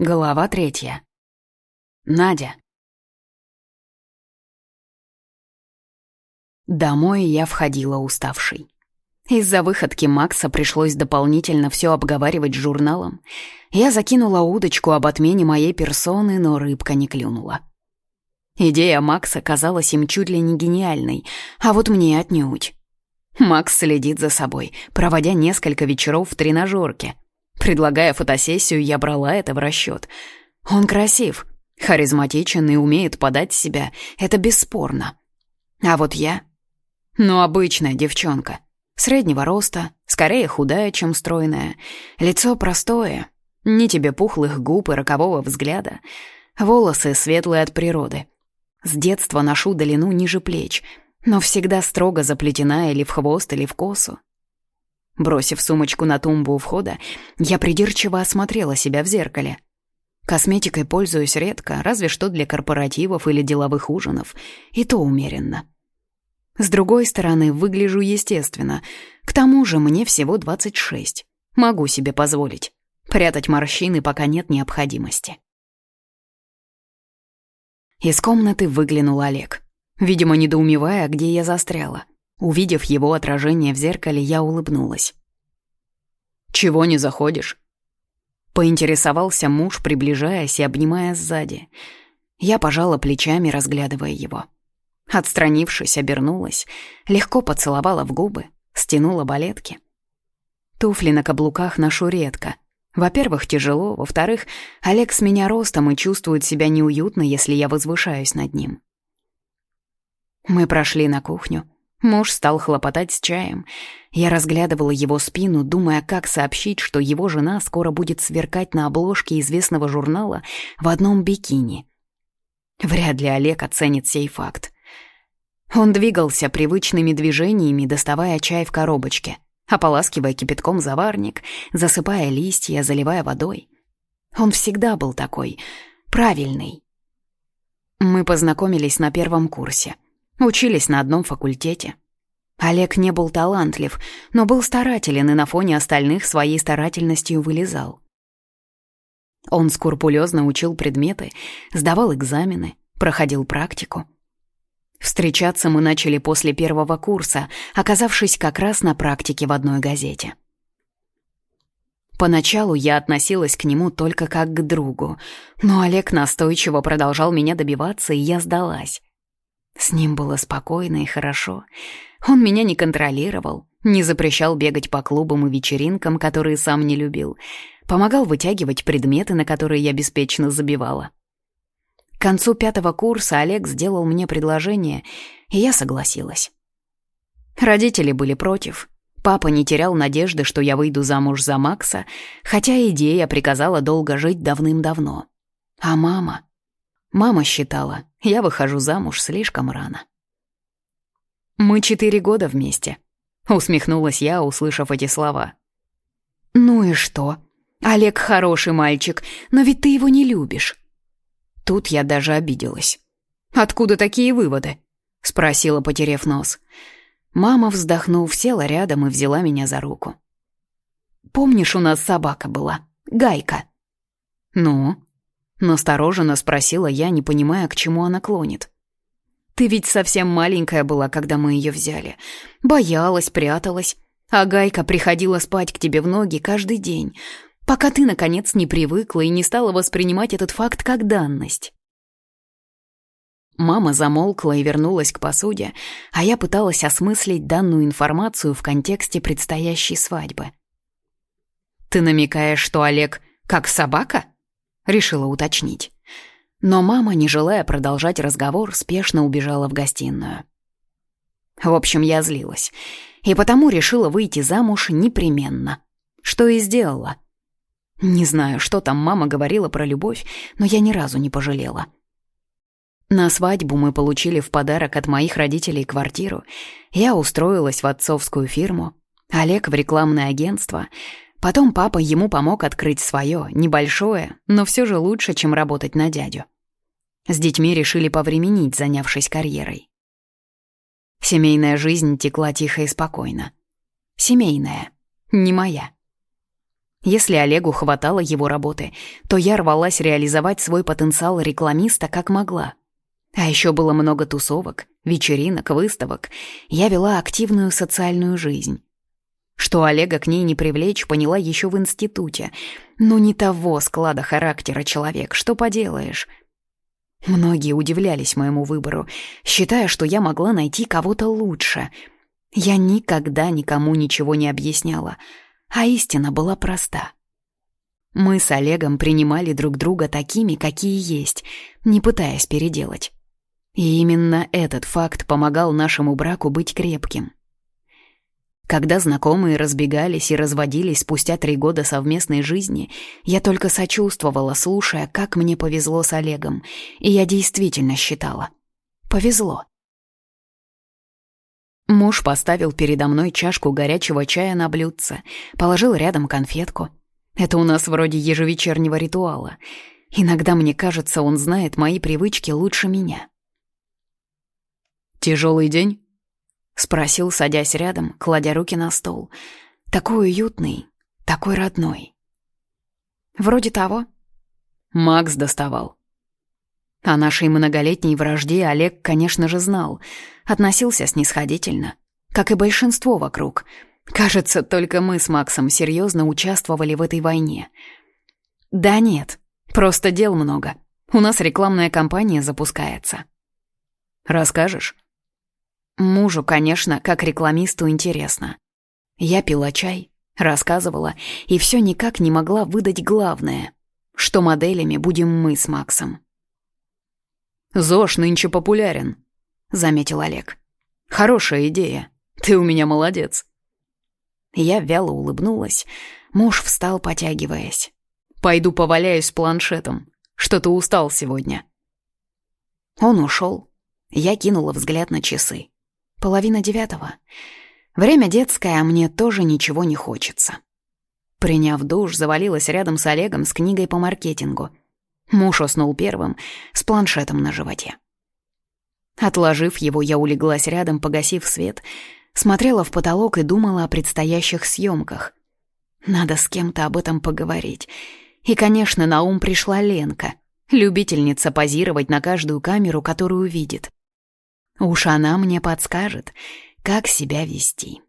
Глава третья. Надя. Домой я входила уставшей. Из-за выходки Макса пришлось дополнительно все обговаривать с журналом. Я закинула удочку об отмене моей персоны, но рыбка не клюнула. Идея Макса казалась им чуть ли не гениальной, а вот мне отнюдь. Макс следит за собой, проводя несколько вечеров в тренажерке. Предлагая фотосессию, я брала это в расчет. Он красив, харизматичен и умеет подать себя, это бесспорно. А вот я... Ну, обычная девчонка. Среднего роста, скорее худая, чем стройная. Лицо простое, ни тебе пухлых губ и рокового взгляда. Волосы светлые от природы. С детства ношу долину ниже плеч — но всегда строго заплетена или в хвост, или в косу. Бросив сумочку на тумбу у входа, я придирчиво осмотрела себя в зеркале. Косметикой пользуюсь редко, разве что для корпоративов или деловых ужинов, и то умеренно. С другой стороны, выгляжу естественно. К тому же мне всего 26. Могу себе позволить. Прятать морщины пока нет необходимости. Из комнаты выглянул Олег. Видимо, недоумевая, где я застряла. Увидев его отражение в зеркале, я улыбнулась. «Чего не заходишь?» Поинтересовался муж, приближаясь и обнимая сзади. Я пожала плечами, разглядывая его. Отстранившись, обернулась, легко поцеловала в губы, стянула балетки. Туфли на каблуках ношу редко. Во-первых, тяжело, во-вторых, Олег с меня ростом и чувствует себя неуютно, если я возвышаюсь над ним. Мы прошли на кухню. Муж стал хлопотать с чаем. Я разглядывала его спину, думая, как сообщить, что его жена скоро будет сверкать на обложке известного журнала в одном бикини. Вряд ли Олег оценит сей факт. Он двигался привычными движениями, доставая чай в коробочке, ополаскивая кипятком заварник, засыпая листья, заливая водой. Он всегда был такой, правильный. Мы познакомились на первом курсе — Учились на одном факультете. Олег не был талантлив, но был старателен и на фоне остальных своей старательностью вылезал. Он скрупулезно учил предметы, сдавал экзамены, проходил практику. Встречаться мы начали после первого курса, оказавшись как раз на практике в одной газете. Поначалу я относилась к нему только как к другу, но Олег настойчиво продолжал меня добиваться, и я сдалась. С ним было спокойно и хорошо. Он меня не контролировал, не запрещал бегать по клубам и вечеринкам, которые сам не любил, помогал вытягивать предметы, на которые я беспечно забивала. К концу пятого курса Олег сделал мне предложение, и я согласилась. Родители были против. Папа не терял надежды, что я выйду замуж за Макса, хотя идея приказала долго жить давным-давно. А мама... Мама считала, я выхожу замуж слишком рано. «Мы четыре года вместе», — усмехнулась я, услышав эти слова. «Ну и что? Олег хороший мальчик, но ведь ты его не любишь». Тут я даже обиделась. «Откуда такие выводы?» — спросила, потерев нос. Мама, вздохнув, села рядом и взяла меня за руку. «Помнишь, у нас собака была? Гайка?» «Ну?» Настороженно спросила я, не понимая, к чему она клонит. «Ты ведь совсем маленькая была, когда мы ее взяли. Боялась, пряталась. А Гайка приходила спать к тебе в ноги каждый день, пока ты, наконец, не привыкла и не стала воспринимать этот факт как данность». Мама замолкла и вернулась к посуде, а я пыталась осмыслить данную информацию в контексте предстоящей свадьбы. «Ты намекаешь, что Олег как собака?» Решила уточнить. Но мама, не желая продолжать разговор, спешно убежала в гостиную. В общем, я злилась. И потому решила выйти замуж непременно. Что и сделала. Не знаю, что там мама говорила про любовь, но я ни разу не пожалела. На свадьбу мы получили в подарок от моих родителей квартиру. Я устроилась в отцовскую фирму, Олег в рекламное агентство, Потом папа ему помог открыть свое, небольшое, но все же лучше, чем работать на дядю. С детьми решили повременить, занявшись карьерой. Семейная жизнь текла тихо и спокойно. Семейная, не моя. Если Олегу хватало его работы, то я рвалась реализовать свой потенциал рекламиста как могла. А еще было много тусовок, вечеринок, выставок. Я вела активную социальную жизнь. Что Олега к ней не привлечь, поняла еще в институте. Но не того склада характера человек, что поделаешь. Многие удивлялись моему выбору, считая, что я могла найти кого-то лучше. Я никогда никому ничего не объясняла — а истина была проста. Мы с Олегом принимали друг друга такими, какие есть, не пытаясь переделать. И именно этот факт помогал нашему браку быть крепким. Когда знакомые разбегались и разводились спустя три года совместной жизни, я только сочувствовала, слушая, как мне повезло с Олегом, и я действительно считала. Повезло. Муж поставил передо мной чашку горячего чая на блюдце, положил рядом конфетку. Это у нас вроде ежевечернего ритуала. Иногда мне кажется, он знает мои привычки лучше меня. «Тяжелый день?» — спросил, садясь рядом, кладя руки на стол. «Такой уютный, такой родной». «Вроде того». Макс доставал. О нашей многолетней вражде Олег, конечно же, знал. Относился снисходительно. Как и большинство вокруг. Кажется, только мы с Максом серьезно участвовали в этой войне. Да нет, просто дел много. У нас рекламная кампания запускается. Расскажешь? Мужу, конечно, как рекламисту интересно. Я пила чай, рассказывала, и все никак не могла выдать главное, что моделями будем мы с Максом. «ЗОЖ нынче популярен», — заметил Олег. «Хорошая идея. Ты у меня молодец». Я вяло улыбнулась. Муж встал, потягиваясь. «Пойду поваляюсь с планшетом. Что-то устал сегодня». Он ушел. Я кинула взгляд на часы. Половина девятого. Время детское, а мне тоже ничего не хочется. Приняв душ, завалилась рядом с Олегом с книгой по маркетингу — Муж уснул первым, с планшетом на животе. Отложив его, я улеглась рядом, погасив свет, смотрела в потолок и думала о предстоящих съемках. Надо с кем-то об этом поговорить. И, конечно, на ум пришла Ленка, любительница позировать на каждую камеру, которую видит. Уж она мне подскажет, как себя вести.